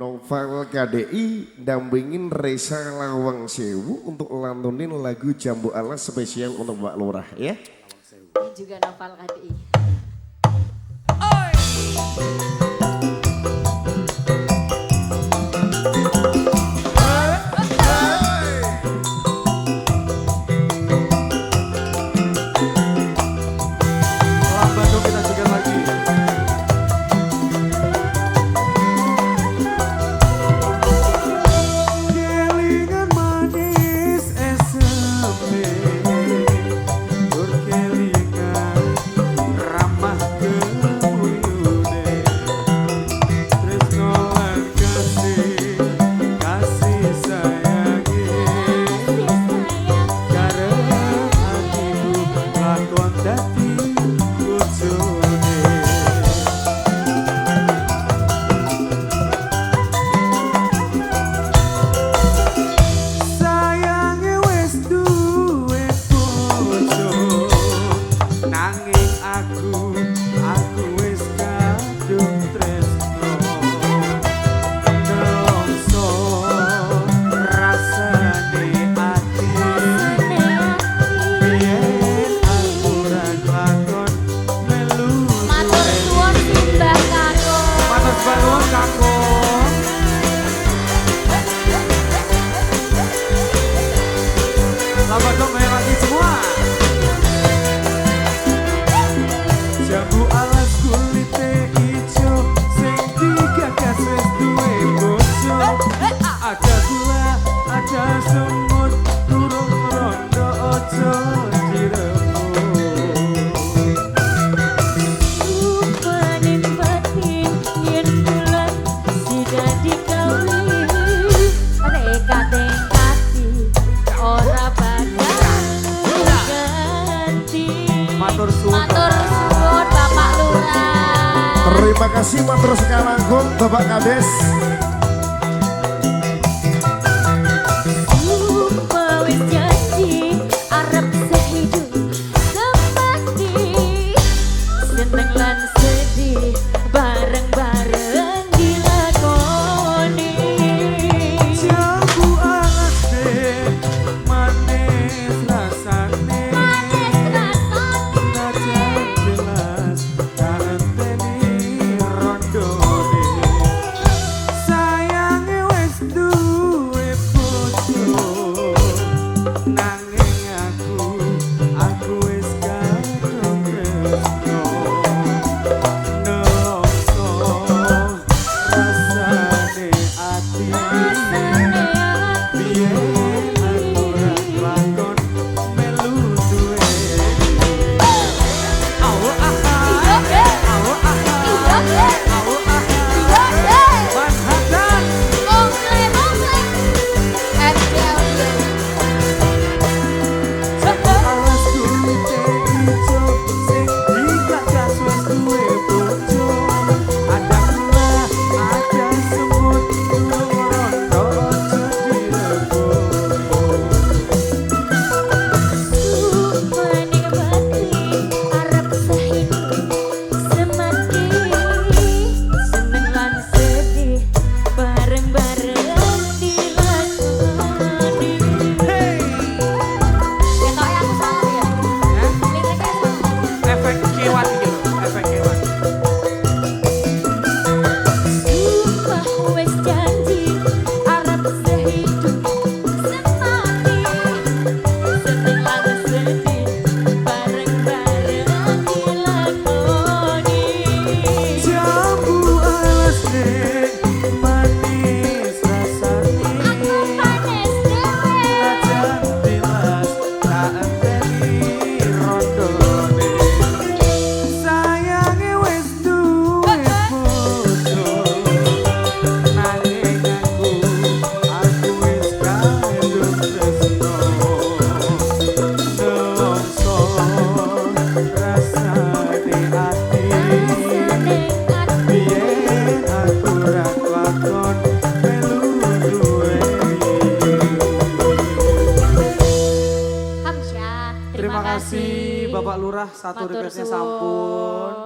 Novel KDI dampingin Reza Lawang Sewu untuk lantunin lagu Jambu Alas spesial untuk Mbak Lurah ya. Ini juga Novel KDI. Oi. Terima kasih Pak Terus sekali Bapak Kades. Bapak Lurah satu requestnya sampun.